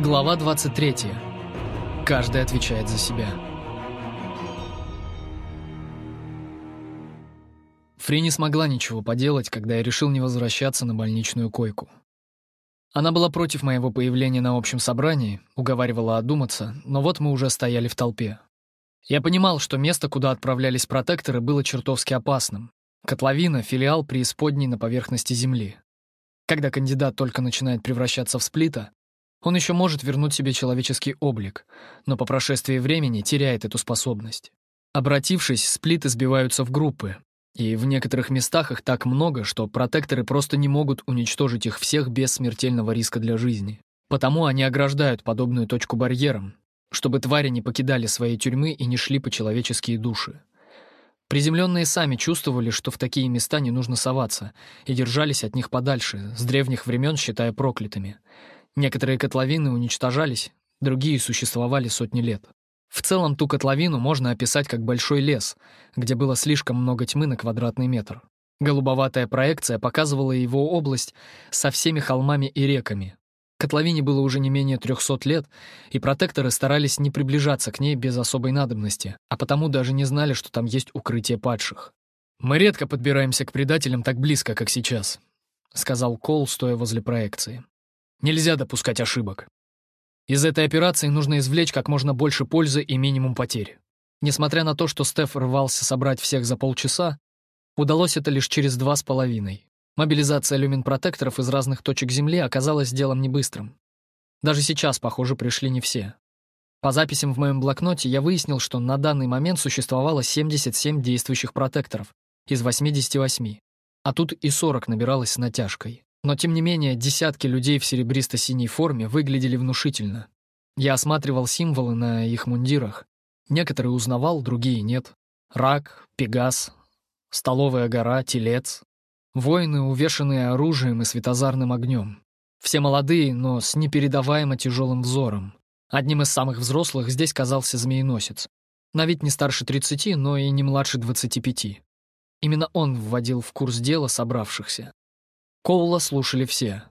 Глава 23. Каждый отвечает за себя. Фри не смогла ничего поделать, когда я решил не возвращаться на больничную койку. Она была против моего появления на общем собрании, уговаривала одуматься, но вот мы уже стояли в толпе. Я понимал, что место, куда отправлялись протекторы, было чертовски опасным. Котловина — филиал преисподней на поверхности Земли. Когда кандидат только начинает превращаться в сплита, он еще может вернуть себе человеческий облик, но по прошествии времени теряет эту способность. Обратившись, сплиты сбиваются в группы, и в некоторых местах их так много, что протекторы просто не могут уничтожить их всех без смертельного риска для жизни. Потому они ограждают подобную точку барьером, чтобы твари не покидали свои тюрьмы и не шли по человеческие души. Приземленные сами чувствовали, что в такие места не нужно соваться, и держались от них подальше, с древних времен считая проклятыми — Некоторые котловины уничтожались, другие существовали сотни лет. В целом ту котловину можно описать как большой лес, где было слишком много тьмы на квадратный метр. Голубоватая проекция показывала его область со всеми холмами и реками. Котловине было уже не менее 300 лет, и протекторы старались не приближаться к ней без особой надобности, а потому даже не знали, что там есть укрытие падших. «Мы редко подбираемся к предателям так близко, как сейчас», — сказал Кол, стоя возле проекции. Нельзя допускать ошибок. Из этой операции нужно извлечь как можно больше пользы и минимум потерь. Несмотря на то, что Стеф рвался собрать всех за полчаса, удалось это лишь через два с половиной. Мобилизация люмин-протекторов из разных точек Земли оказалась делом небыстрым. Даже сейчас, похоже, пришли не все. По записям в моем блокноте я выяснил, что на данный момент существовало 77 действующих протекторов из 88, а тут и 40 набиралось с натяжкой. Но, тем не менее, десятки людей в серебристо-синей форме выглядели внушительно. Я осматривал символы на их мундирах. Некоторые узнавал, другие нет. Рак, Пегас, Столовая гора, Телец. Воины, увешанные оружием и светозарным огнем. Все молодые, но с непередаваемо тяжелым взором. Одним из самых взрослых здесь казался змееносец. На вид не старше 30, но и не младше 25. Именно он вводил в курс дела собравшихся. Коула слушали все.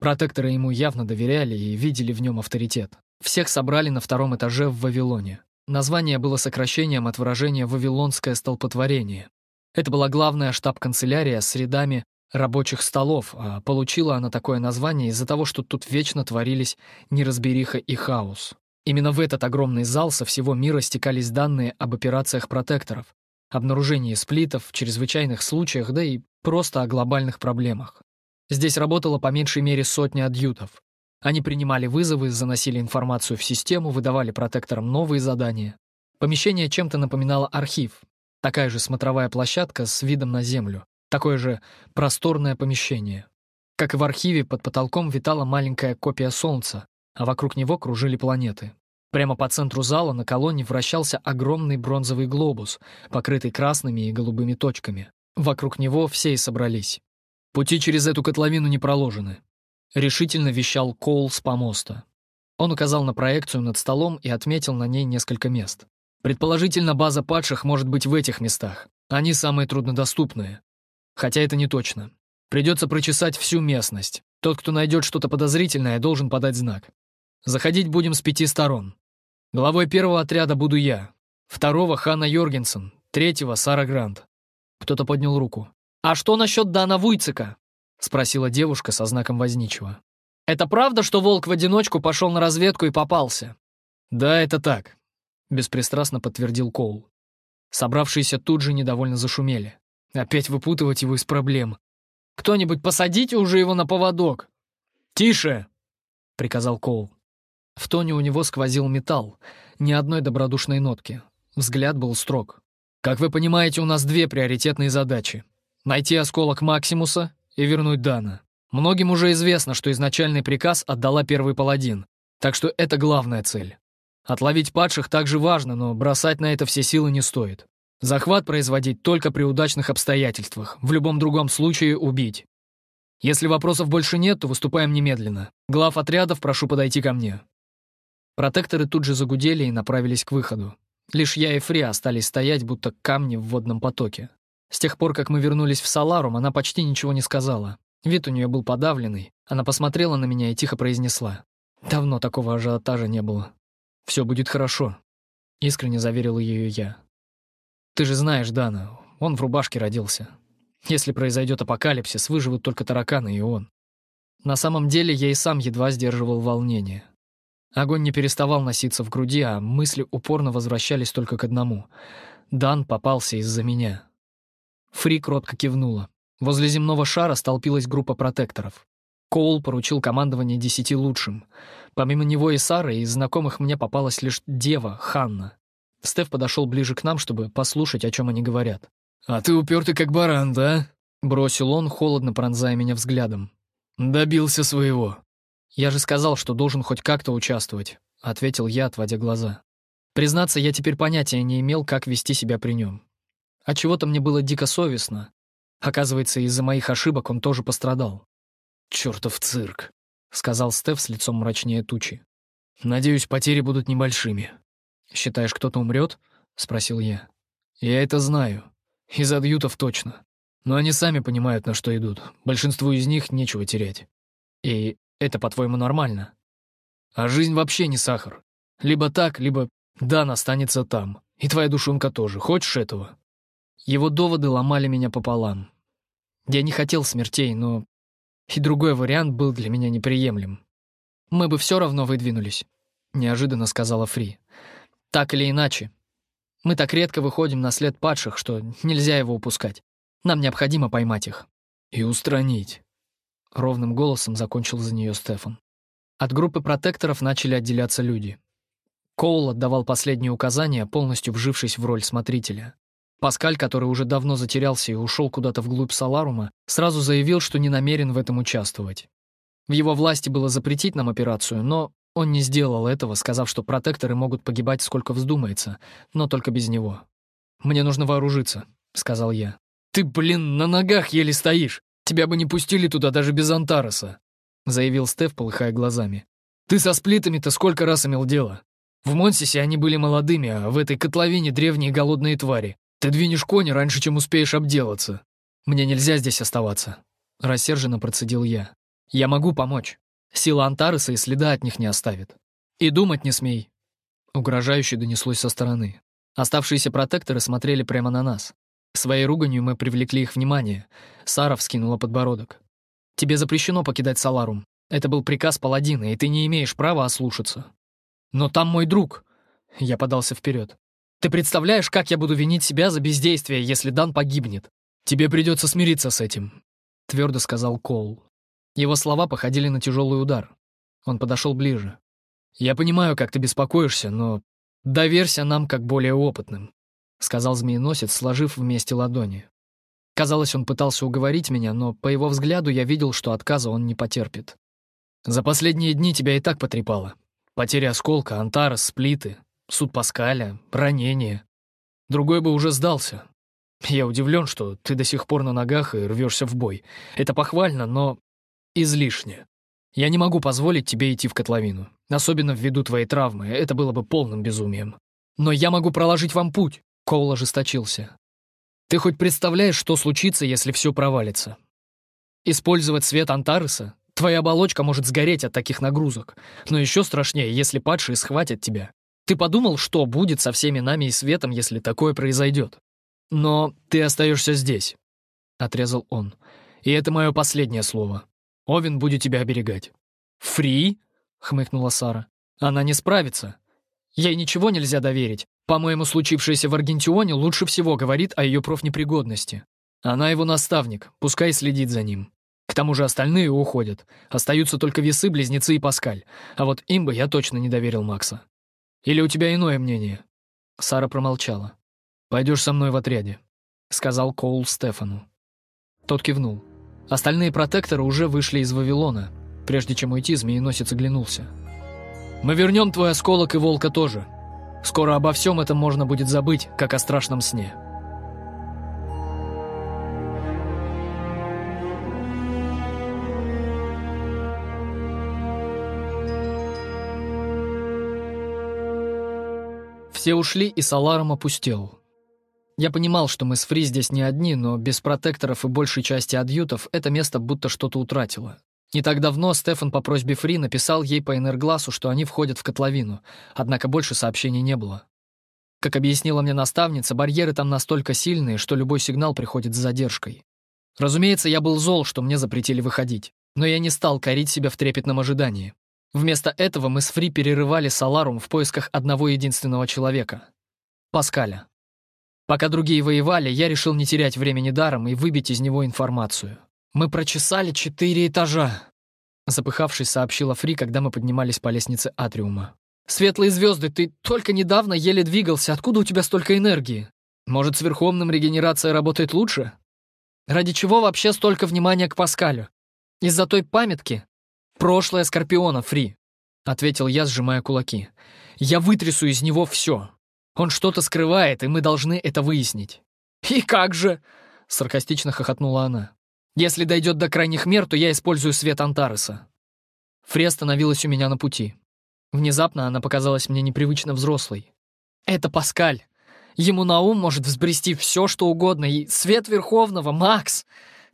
Протекторы ему явно доверяли и видели в нем авторитет. Всех собрали на втором этаже в Вавилоне. Название было сокращением от выражения «Вавилонское столпотворение». Это была главная штаб-канцелярия с рядами рабочих столов, а получила она такое название из-за того, что тут вечно творились неразбериха и хаос. Именно в этот огромный зал со всего мира стекались данные об операциях протекторов, обнаружении сплитов, чрезвычайных случаях, да и просто о глобальных проблемах. Здесь работало по меньшей мере сотни адъютов. Они принимали вызовы, заносили информацию в систему, выдавали протекторам новые задания. Помещение чем-то напоминало архив. Такая же смотровая площадка с видом на землю. Такое же просторное помещение. Как и в архиве, под потолком витала маленькая копия Солнца, а вокруг него кружили планеты. Прямо по центру зала на колонне вращался огромный бронзовый глобус, покрытый красными и голубыми точками. Вокруг него все и собрались. Пути через эту котловину не проложены. Решительно вещал Коул с помоста. Он указал на проекцию над столом и отметил на ней несколько мест. Предположительно, база падших может быть в этих местах. Они самые труднодоступные. Хотя это не точно. Придется прочесать всю местность. Тот, кто найдет что-то подозрительное, должен подать знак. Заходить будем с пяти сторон. Главой первого отряда буду я. Второго — Ханна Йоргенсен. Третьего — Сара Грант. Кто-то поднял руку. «А что насчет Дана Вуйцика?» — спросила девушка со знаком возничего. «Это правда, что волк в одиночку пошел на разведку и попался?» «Да, это так», — беспристрастно подтвердил Коул. Собравшиеся тут же недовольно зашумели. Опять выпутывать его из проблем. «Кто-нибудь посадите уже его на поводок!» «Тише!» — приказал Коул. В тоне у него сквозил металл, ни одной добродушной нотки. Взгляд был строг. «Как вы понимаете, у нас две приоритетные задачи найти осколок Максимуса и вернуть Дана. Многим уже известно, что изначальный приказ отдала Первый Паладин, так что это главная цель. Отловить падших также важно, но бросать на это все силы не стоит. Захват производить только при удачных обстоятельствах, в любом другом случае убить. Если вопросов больше нет, то выступаем немедленно. Глав отрядов прошу подойти ко мне. Протекторы тут же загудели и направились к выходу. Лишь я и Фри остались стоять, будто камни в водном потоке. С тех пор, как мы вернулись в Саларум, она почти ничего не сказала. Вид у нее был подавленный. Она посмотрела на меня и тихо произнесла. Давно такого ажиотажа не было. Все будет хорошо», — искренне заверил ее я. «Ты же знаешь Дана, он в рубашке родился. Если произойдет апокалипсис, выживут только тараканы и он. На самом деле я и сам едва сдерживал волнение. Огонь не переставал носиться в груди, а мысли упорно возвращались только к одному. Дан попался из-за меня. Фри кротко кивнула. Возле земного шара столпилась группа протекторов. Коул поручил командование десяти лучшим. Помимо него и Сары, из знакомых мне попалась лишь дева, Ханна. Стеф подошел ближе к нам, чтобы послушать, о чем они говорят. «А ты упертый как баран, да?» — бросил он, холодно пронзая меня взглядом. «Добился своего». «Я же сказал, что должен хоть как-то участвовать», — ответил я, отводя глаза. Признаться, я теперь понятия не имел, как вести себя при нем. А чего-то мне было дико совестно. Оказывается, из-за моих ошибок он тоже пострадал. «Чёртов цирк», — сказал Стеф с лицом мрачнее тучи. «Надеюсь, потери будут небольшими». «Считаешь, кто-то умрет?» — спросил я. «Я это знаю. Из адъютов точно. Но они сами понимают, на что идут. Большинству из них нечего терять. И это, по-твоему, нормально? А жизнь вообще не сахар. Либо так, либо Дан останется там. И твоя душонка тоже. Хочешь этого? Его доводы ломали меня пополам. Я не хотел смертей, но и другой вариант был для меня неприемлем. «Мы бы все равно выдвинулись», — неожиданно сказала Фри. «Так или иначе. Мы так редко выходим на след падших, что нельзя его упускать. Нам необходимо поймать их». «И устранить», — ровным голосом закончил за нее Стефан. От группы протекторов начали отделяться люди. Коул отдавал последние указания, полностью вжившись в роль смотрителя. Паскаль, который уже давно затерялся и ушел куда-то вглубь Саларума, сразу заявил, что не намерен в этом участвовать. В его власти было запретить нам операцию, но он не сделал этого, сказав, что протекторы могут погибать сколько вздумается, но только без него. «Мне нужно вооружиться», — сказал я. «Ты, блин, на ногах еле стоишь! Тебя бы не пустили туда даже без Антареса», — заявил Стеф, полыхая глазами. «Ты со сплитами-то сколько раз имел дело? В Монсисе они были молодыми, а в этой котловине древние голодные твари. Ты двинешь кони раньше, чем успеешь обделаться. Мне нельзя здесь оставаться», — рассерженно процедил я. «Я могу помочь. Сила Антареса и следа от них не оставит. И думать не смей. Угрожающе донеслось со стороны. Оставшиеся протекторы смотрели прямо на нас. Своей руганью мы привлекли их внимание. Сара вскинула подбородок. «Тебе запрещено покидать Саларум. Это был приказ паладина, и ты не имеешь права ослушаться». «Но там мой друг!» Я подался вперед. «Ты представляешь, как я буду винить себя за бездействие, если Дан погибнет? Тебе придется смириться с этим», — твердо сказал Коул. Его слова походили на тяжелый удар. Он подошел ближе. «Я понимаю, как ты беспокоишься, но доверься нам как более опытным», — сказал змееносец, сложив вместе ладони. Казалось, он пытался уговорить меня, но по его взгляду я видел, что отказа он не потерпит. «За последние дни тебя и так потрепало. Потеря осколка, Антарес, сплиты, суд Паскаля, ранение. Другой бы уже сдался. Я удивлен, что ты до сих пор на ногах и рвешься в бой. Это похвально, но излишне. Я не могу позволить тебе идти в котловину. Особенно ввиду твоей травмы, это было бы полным безумием. Но я могу проложить вам путь, Коул ожесточился. Ты хоть представляешь, что случится, если все провалится? Использовать свет Антареса? Твоя оболочка может сгореть от таких нагрузок. Но еще страшнее, если падшие схватят тебя. Ты подумал, что будет со всеми нами и светом, если такое произойдет? Но ты остаешься здесь, — отрезал он. И это мое последнее слово. Овен будет тебя оберегать». «Фри?» — хмыкнула Сара. «Она не справится. Ей ничего нельзя доверить. По-моему, случившееся в Аргентионе лучше всего говорит о ее профнепригодности. Она его наставник, пускай следит за ним. К тому же остальные уходят. Остаются только весы, близнецы и Паскаль. А вот им бы я точно не доверил Макса. Или у тебя иное мнение?» Сара промолчала. «Пойдешь со мной в отряде», — сказал Коул Стефану. Тот кивнул. Остальные протекторы уже вышли из Вавилона. Прежде чем уйти, змееносец оглянулся. «Мы вернем твой осколок и волка тоже. Скоро обо всем этом можно будет забыть, как о страшном сне». Все ушли, и Саларом опустел. Я понимал, что мы с Фри здесь не одни, но без протекторов и большей части адъютов это место будто что-то утратило. Не так давно Стефан по просьбе Фри написал ей по энергласу, что они входят в котловину, однако больше сообщений не было. Как объяснила мне наставница, барьеры там настолько сильные, что любой сигнал приходит с задержкой. Разумеется, я был зол, что мне запретили выходить, но я не стал корить себя в трепетном ожидании. Вместо этого мы с Фри перерывали Саларум в поисках одного единственного человека — Паскаля. Пока другие воевали, я решил не терять времени даром и выбить из него информацию. Мы прочесали четыре этажа, запыхавшись, сообщила Фри, когда мы поднимались по лестнице Атриума. «Светлые звезды, ты только недавно еле двигался. Откуда у тебя столько энергии? Может, с Верховным регенерация работает лучше? Ради чего вообще столько внимания к Паскалю? Из-за той памятки? Прошлое Скорпиона, Фри», — ответил я, сжимая кулаки. «Я вытрясу из него все. Он что-то скрывает, и мы должны это выяснить». «И как же?» — саркастично хохотнула она. «Если дойдет до крайних мер, то я использую свет Антареса». Фри остановилась у меня на пути. Внезапно она показалась мне непривычно взрослой. «Это Паскаль. Ему на ум может взбрести все, что угодно, и свет Верховного, Макс!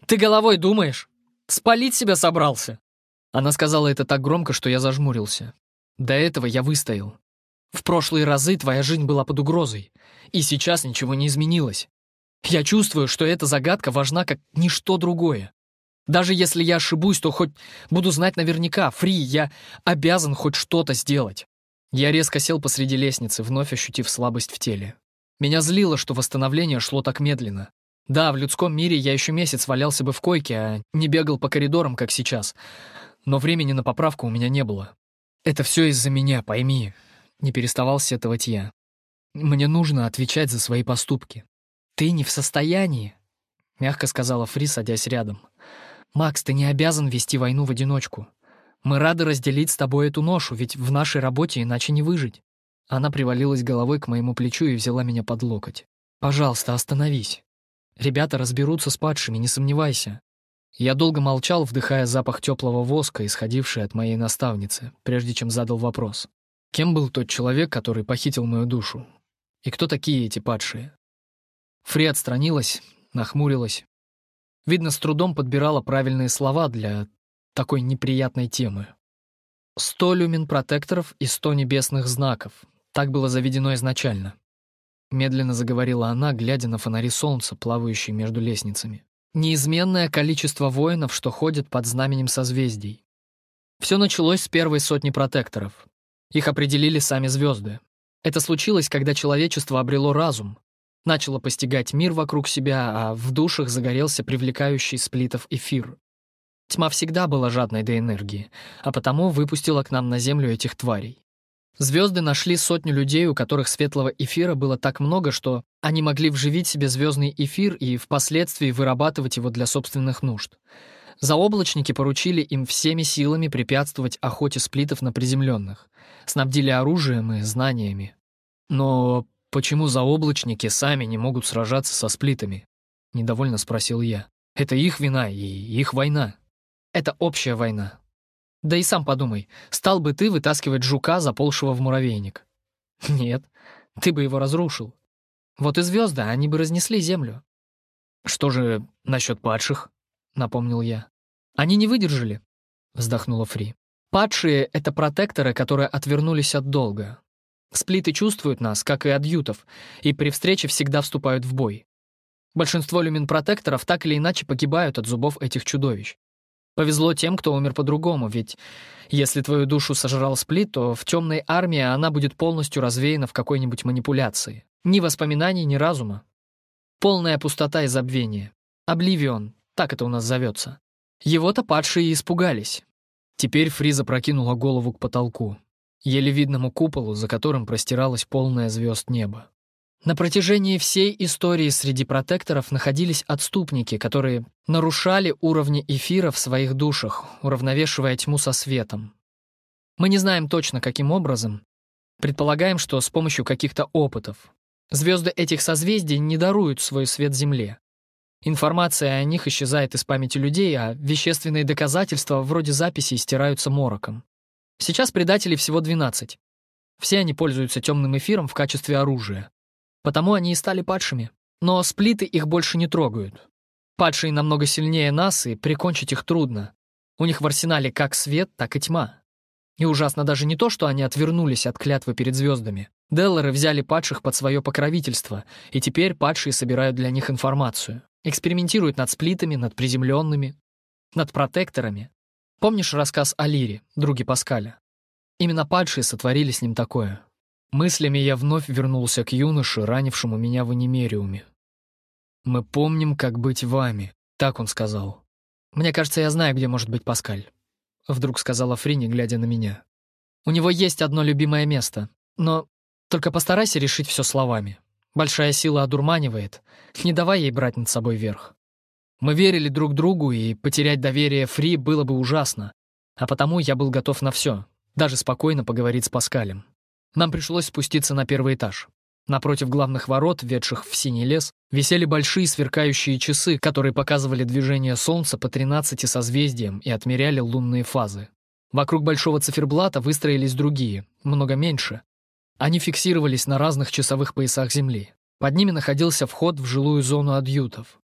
Ты головой думаешь? Спалить себя собрался?» Она сказала это так громко, что я зажмурился. До этого я выстоял. В прошлые разы твоя жизнь была под угрозой, и сейчас ничего не изменилось. Я чувствую, что эта загадка важна как ничто другое. Даже если я ошибусь, то хоть буду знать наверняка, Фри, я обязан хоть что-то сделать. Я резко сел посреди лестницы, вновь ощутив слабость в теле. Меня злило, что восстановление шло так медленно. Да, в людском мире я еще месяц валялся бы в койке, а не бегал по коридорам, как сейчас. Но времени на поправку у меня не было. «Это все из-за меня, пойми», — не переставал сетовать я. «Мне нужно отвечать за свои поступки». «Ты не в состоянии», — мягко сказала Фри, садясь рядом. «Макс, ты не обязан вести войну в одиночку. Мы рады разделить с тобой эту ношу, ведь в нашей работе иначе не выжить». Она привалилась головой к моему плечу и взяла меня под локоть. «Пожалуйста, остановись. Ребята разберутся с падшими, не сомневайся». Я долго молчал, вдыхая запах теплого воска, исходивший от моей наставницы, прежде чем задал вопрос. Кем был тот человек, который похитил мою душу? И кто такие эти падшие? Фри отстранилась, нахмурилась. Видно, с трудом подбирала правильные слова для такой неприятной темы. «Сто люмен-протекторов и сто небесных знаков. Так было заведено изначально». Медленно заговорила она, глядя на фонари солнца, плавающие между лестницами. «Неизменное количество воинов, что ходят под знаменем созвездий. Все началось с первой сотни протекторов. Их определили сами звезды. Это случилось, когда человечество обрело разум, начало постигать мир вокруг себя, а в душах загорелся привлекающий сплитов эфир. Тьма всегда была жадной до энергии, а потому выпустила к нам на Землю этих тварей. Звезды нашли сотню людей, у которых светлого эфира было так много, что они могли вживить себе звездный эфир и впоследствии вырабатывать его для собственных нужд. Заоблачники поручили им всеми силами препятствовать охоте сплитов на приземленных, снабдили оружием и знаниями. Но «Почему заоблачники сами не могут сражаться со сплитами?» — недовольно спросил я. «Это их вина и их война. Это общая война. Да и сам подумай, стал бы ты вытаскивать жука, заползшего в муравейник? Нет, ты бы его разрушил. Вот и звезды, они бы разнесли землю». «Что же насчет падших?» — напомнил я. «Они не выдержали», — вздохнула Фри. «Падшие — это протекторы, которые отвернулись от долга. Сплиты чувствуют нас, как и адъютов, и при встрече всегда вступают в бой. Большинство люмин-протекторов так или иначе погибают от зубов этих чудовищ. Повезло тем, кто умер по-другому, ведь если твою душу сожрал сплит, то в темной армии она будет полностью развеяна в какой-нибудь манипуляции. Ни воспоминаний, ни разума. Полная пустота и забвение. Обливион, так это у нас зовется. Его-то падшие испугались. Теперь Фриза прокинула голову к потолку еле видному куполу, за которым простиралось полное звезд небо. На протяжении всей истории среди протекторов находились отступники, которые нарушали уровни эфира в своих душах, уравновешивая тьму со светом. Мы не знаем точно, каким образом. Предполагаем, что с помощью каких-то опытов. Звезды этих созвездий не даруют свой свет Земле. Информация о них исчезает из памяти людей, а вещественные доказательства вроде записей стираются мороком. Сейчас предателей всего 12. Все они пользуются темным эфиром в качестве оружия. Потому они и стали падшими. Но сплиты их больше не трогают. Падшие намного сильнее нас, и прикончить их трудно. У них в арсенале как свет, так и тьма. И ужасно даже не то, что они отвернулись от клятвы перед звездами. Деллары взяли падших под свое покровительство, и теперь падшие собирают для них информацию. Экспериментируют над сплитами, над приземленными, над протекторами. Помнишь рассказ о Лире, друге Паскаля? Именно падшие сотворили с ним такое. Мыслями я вновь вернулся к юноше, ранившему меня в Анимериуме. «Мы помним, как быть вами», — так он сказал. «Мне кажется, я знаю, где может быть Паскаль», — вдруг сказала Фрини, глядя на меня. «У него есть одно любимое место, но только постарайся решить все словами. Большая сила одурманивает, не давай ей брать над собой верх. Мы верили друг другу, и потерять доверие Фри было бы ужасно, а потому я был готов на все, даже спокойно поговорить с Паскалем. Нам пришлось спуститься на первый этаж. Напротив главных ворот, ведших в синий лес, висели большие сверкающие часы, которые показывали движение Солнца по 13 созвездиям и отмеряли лунные фазы. Вокруг большого циферблата выстроились другие, много меньше. Они фиксировались на разных часовых поясах Земли. Под ними находился вход в жилую зону адъютов.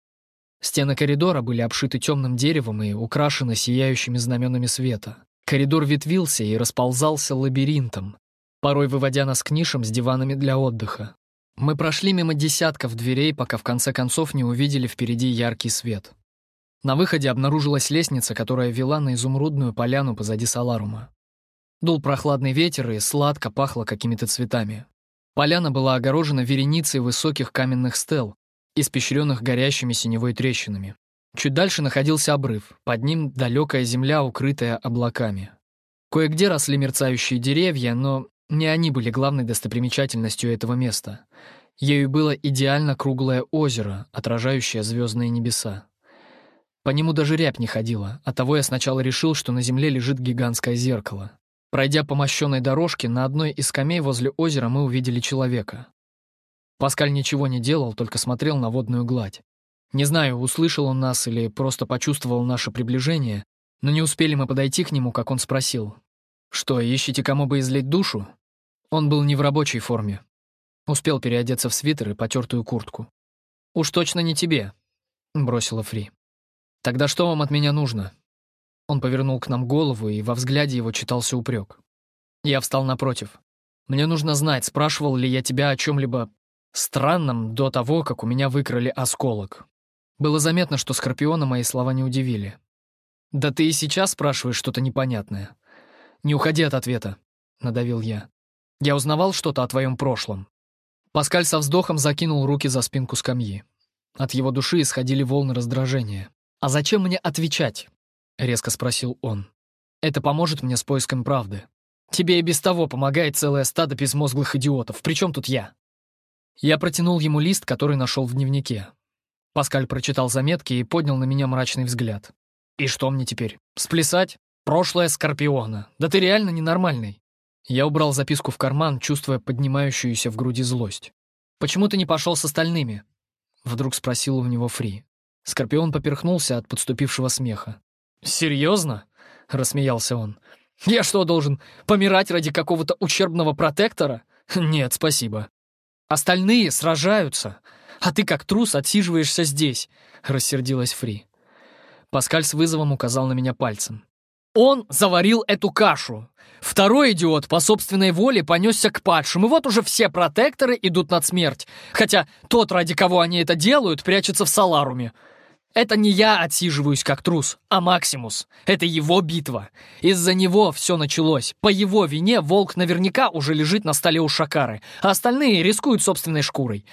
Стены коридора были обшиты темным деревом и украшены сияющими знаменами света. Коридор ветвился и расползался лабиринтом, порой выводя нас к нишам с диванами для отдыха. Мы прошли мимо десятков дверей, пока в конце концов не увидели впереди яркий свет. На выходе обнаружилась лестница, которая вела на изумрудную поляну позади Саларума. Дул прохладный ветер и сладко пахло какими-то цветами. Поляна была огорожена вереницей высоких каменных стел, испещренных горящими синевой трещинами. Чуть дальше находился обрыв, под ним далекая земля, укрытая облаками. Кое-где росли мерцающие деревья, но не они были главной достопримечательностью этого места. Ею было идеально круглое озеро, отражающее звездные небеса. По нему даже рябь не ходила, оттого я сначала решил, что на земле лежит гигантское зеркало. Пройдя по мощенной дорожке, на одной из скамей возле озера мы увидели человека. Паскаль ничего не делал, только смотрел на водную гладь. Не знаю, услышал он нас или просто почувствовал наше приближение, но не успели мы подойти к нему, как он спросил. «Что, ищете кому бы излить душу?» Он был не в рабочей форме. Успел переодеться в свитер и потертую куртку. «Уж точно не тебе», — бросила Фри. «Тогда что вам от меня нужно?» Он повернул к нам голову, и во взгляде его читался упрек. Я встал напротив. «Мне нужно знать, спрашивал ли я тебя о чем-либо странном до того, как у меня выкрали осколок». Было заметно, что Скорпиона мои слова не удивили. «Да ты и сейчас спрашиваешь что-то непонятное. Не уходи от ответа», — надавил я. «Я узнавал что-то о твоем прошлом». Паскаль со вздохом закинул руки за спинку скамьи. От его души исходили волны раздражения. «А зачем мне отвечать?» — резко спросил он. «Это поможет мне с поиском правды. Тебе и без того помогает целое стадо безмозглых идиотов. Причем тут я?» Я протянул ему лист, который нашел в дневнике. Паскаль прочитал заметки и поднял на меня мрачный взгляд. «И что мне теперь? Сплясать? Прошлое Скорпиона. Да ты реально ненормальный. Я убрал записку в карман, чувствуя поднимающуюся в груди злость. «Почему ты не пошел с остальными?» Вдруг спросил у него Фри. Скорпион поперхнулся от подступившего смеха. «Серьезно?» — рассмеялся он. «Я что, должен помирать ради какого-то ущербного протектора? Нет, спасибо. Остальные сражаются, а ты как трус отсиживаешься здесь», — рассердилась Фри. Паскаль с вызовом указал на меня пальцем. Он заварил эту кашу. Второй идиот по собственной воле понесся к падшим, и вот уже все протекторы идут над смерть. Хотя тот, ради кого они это делают, прячется в Саларуме. Это не я отсиживаюсь как трус, а Максимус. Это его битва. Из-за него все началось. По его вине волк наверняка уже лежит на столе у Шакары, а остальные рискуют собственной шкурой.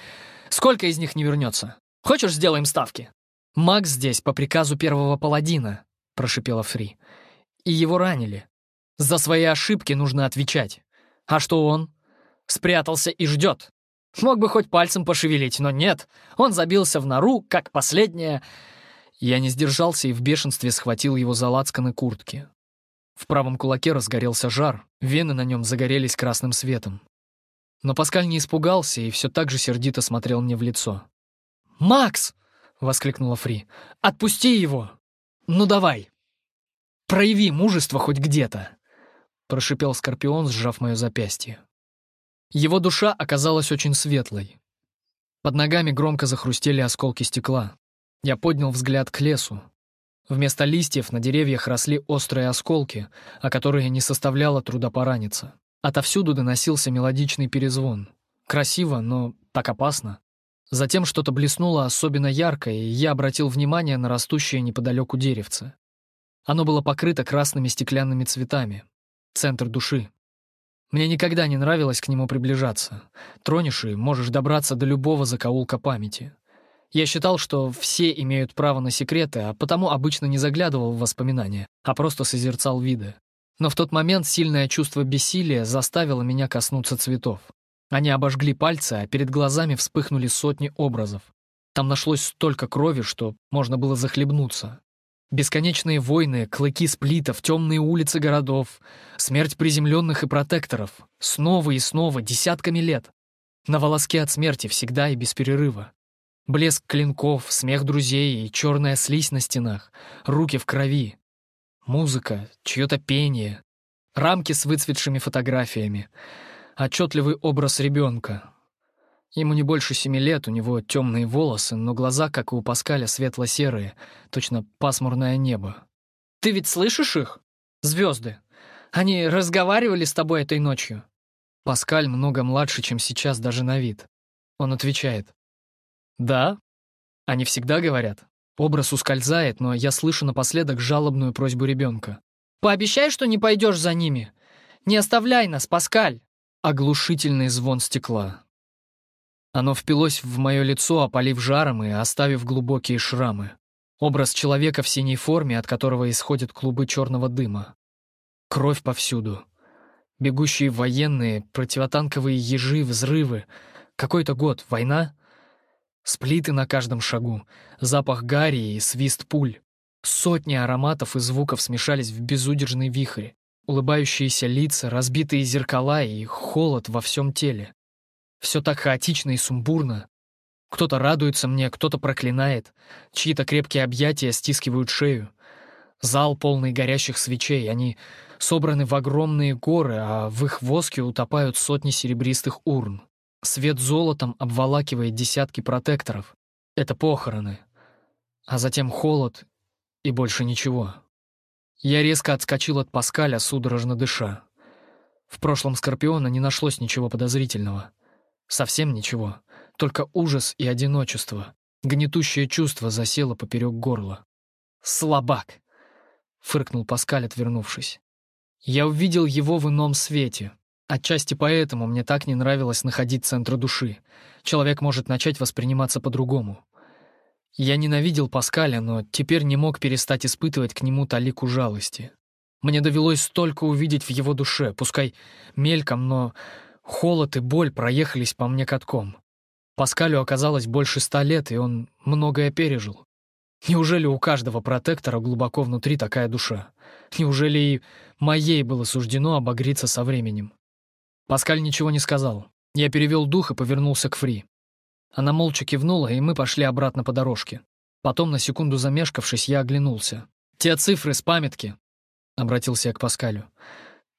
Сколько из них не вернется? Хочешь, сделаем ставки? Макс здесь по приказу первого паладина, прошипела Фри и его ранили. За свои ошибки нужно отвечать. А что он? Спрятался и ждет. Мог бы хоть пальцем пошевелить, но нет. Он забился в нору, как последняя... Я не сдержался и в бешенстве схватил его за лацканы куртки. В правом кулаке разгорелся жар, вены на нем загорелись красным светом. Но Паскаль не испугался и все так же сердито смотрел мне в лицо. «Макс!» — воскликнула Фри. «Отпусти его! Ну давай!» Прояви мужество хоть где-то!» — прошипел Скорпион, сжав мое запястье. Его душа оказалась очень светлой. Под ногами громко захрустели осколки стекла. Я поднял взгляд к лесу. Вместо листьев на деревьях росли острые осколки, о которые не составляло труда пораниться. Отовсюду доносился мелодичный перезвон. Красиво, но так опасно. Затем что-то блеснуло особенно ярко, и я обратил внимание на растущее неподалеку деревце. Оно было покрыто красными стеклянными цветами. Центр души. Мне никогда не нравилось к нему приближаться. Тронешь и можешь добраться до любого закоулка памяти. Я считал, что все имеют право на секреты, а потому обычно не заглядывал в воспоминания, а просто созерцал виды. Но в тот момент сильное чувство бессилия заставило меня коснуться цветов. Они обожгли пальцы, а перед глазами вспыхнули сотни образов. Там нашлось столько крови, что можно было захлебнуться. Бесконечные войны, клыки сплитов, темные улицы городов, смерть приземленных и протекторов. Снова и снова, десятками лет. На волоске от смерти всегда и без перерыва. Блеск клинков, смех друзей и черная слизь на стенах, руки в крови. Музыка, чье-то пение, рамки с выцветшими фотографиями, отчетливый образ ребенка. Ему не больше семи лет, у него темные волосы, но глаза, как и у Паскаля, светло-серые, точно пасмурное небо. «Ты ведь слышишь их? Звезды. Они разговаривали с тобой этой ночью?» Паскаль много младше, чем сейчас, даже на вид. Он отвечает. «Да? Они всегда говорят. Образ ускользает, но я слышу напоследок жалобную просьбу ребенка. «Пообещай, что не пойдешь за ними. Не оставляй нас, Паскаль!» Оглушительный звон стекла. Оно впилось в мое лицо, опалив жаром и оставив глубокие шрамы. Образ человека в синей форме, от которого исходят клубы черного дыма. Кровь повсюду. Бегущие военные, противотанковые ежи, взрывы. Какой-то год, война? Сплиты на каждом шагу, запах гари и свист пуль. Сотни ароматов и звуков смешались в безудержный вихрь. Улыбающиеся лица, разбитые зеркала и холод во всем теле. Все так хаотично и сумбурно. Кто-то радуется мне, кто-то проклинает. Чьи-то крепкие объятия стискивают шею. Зал полный горящих свечей. Они собраны в огромные горы, а в их воске утопают сотни серебристых урн. Свет золотом обволакивает десятки протекторов. Это похороны. А затем холод и больше ничего. Я резко отскочил от Паскаля, судорожно дыша. В прошлом Скорпиона не нашлось ничего подозрительного. Совсем ничего. Только ужас и одиночество. Гнетущее чувство засело поперек горла. «Слабак!» — фыркнул Паскаль, отвернувшись. Я увидел его в ином свете, Отчасти поэтому мне так не нравилось находить центр души. Человек может начать восприниматься по-другому. Я ненавидел Паскаля, но теперь не мог перестать испытывать к нему талику жалости. Мне довелось столько увидеть в его душе, пускай мельком, но холод и боль проехались по мне катком. Паскалю оказалось больше ста лет, и он многое пережил. Неужели у каждого протектора глубоко внутри такая душа? Неужели и моей было суждено обогреться со временем? Паскаль ничего не сказал. Я перевел дух и повернулся к Фри. Она молча кивнула, и мы пошли обратно по дорожке. Потом, на секунду замешкавшись, я оглянулся. «Те цифры с памятки», — обратился я к Паскалю.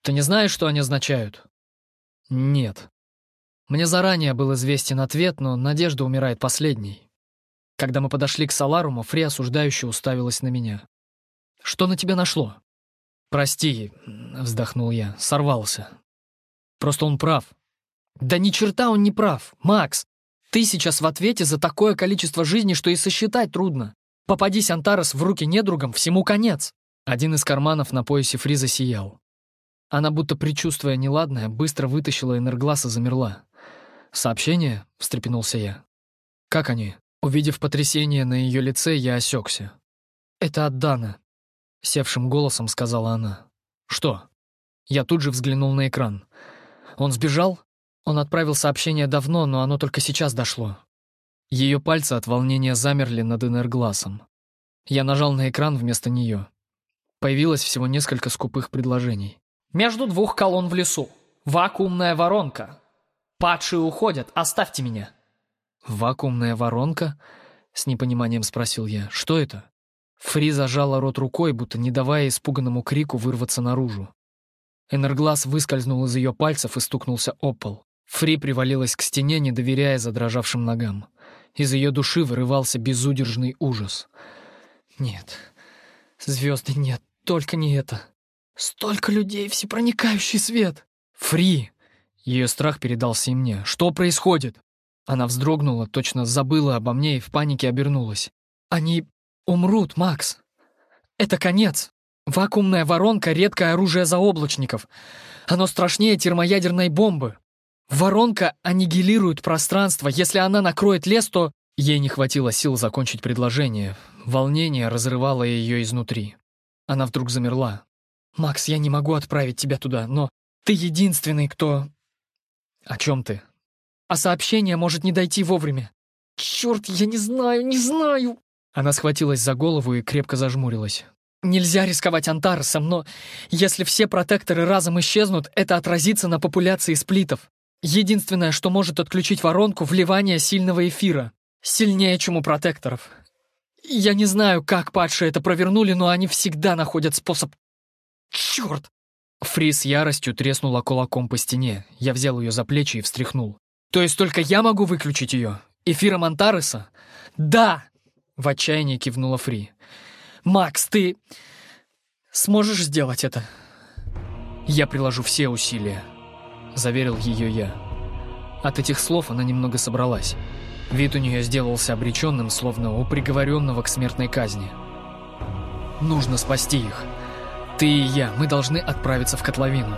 «Ты не знаешь, что они означают?» «Нет». Мне заранее был известен ответ, но надежда умирает последней. Когда мы подошли к Саларуму, Фри осуждающе уставилась на меня. «Что на тебя нашло?» «Прости», — вздохнул я, — сорвался. Просто он прав. Да ни черта он не прав, Макс. Ты сейчас в ответе за такое количество жизней, что и сосчитать трудно. Попадись Антарес в руки недругам, всему конец. Один из карманов на поясе Фриза сиял. Она, будто предчувствуя неладное, быстро вытащила энерглаз и замерла. «Сообщение?» — встрепенулся я. «Как они?» Увидев потрясение на ее лице, я осекся. «Это от Дана», — севшим голосом сказала она. «Что?» Я тут же взглянул на экран. Он сбежал? Он отправил сообщение давно, но оно только сейчас дошло. Ее пальцы от волнения замерли над энергласом. Я нажал на экран вместо нее. Появилось всего несколько скупых предложений. «Между двух колонн в лесу. Вакуумная воронка. Падшие уходят. Оставьте меня». «Вакуумная воронка?» — с непониманием спросил я. «Что это?» Фри зажала рот рукой, будто не давая испуганному крику вырваться наружу. Энерглаз выскользнул из ее пальцев и стукнулся о пол. Фри привалилась к стене, не доверяя задрожавшим ногам. Из ее души вырывался безудержный ужас. «Нет, Звезды нет, только не это. Столько людей, всепроникающий свет. Фри! Ее страх передался и мне. Что происходит? Она вздрогнула, точно забыла обо мне и в панике обернулась. Они умрут, Макс. Это конец. Вакуумная воронка — редкое оружие заоблачников. Оно страшнее термоядерной бомбы. Воронка аннигилирует пространство. Если она накроет лес, то... Ей не хватило сил закончить предложение. Волнение разрывало ее изнутри. Она вдруг замерла. «Макс, я не могу отправить тебя туда, но ты единственный, кто...» «О чем ты?» «А сообщение может не дойти вовремя». «Черт, я не знаю, не знаю!» Она схватилась за голову и крепко зажмурилась. «Нельзя рисковать Антаресом, но если все протекторы разом исчезнут, это отразится на популяции сплитов. Единственное, что может отключить воронку — вливание сильного эфира. Сильнее, чем у протекторов. Я не знаю, как падшие это провернули, но они всегда находят способ... Черт! Фри с яростью треснула кулаком по стене. Я взял ее за плечи и встряхнул. То есть только я могу выключить ее? Эфиром Антареса? Да! В отчаянии кивнула Фри. Макс, ты сможешь сделать это? Я приложу все усилия, заверил ее я. От этих слов она немного собралась. Вид у нее сделался обреченным, словно у приговоренного к смертной казни. Нужно спасти их. Ты и я, мы должны отправиться в котловину.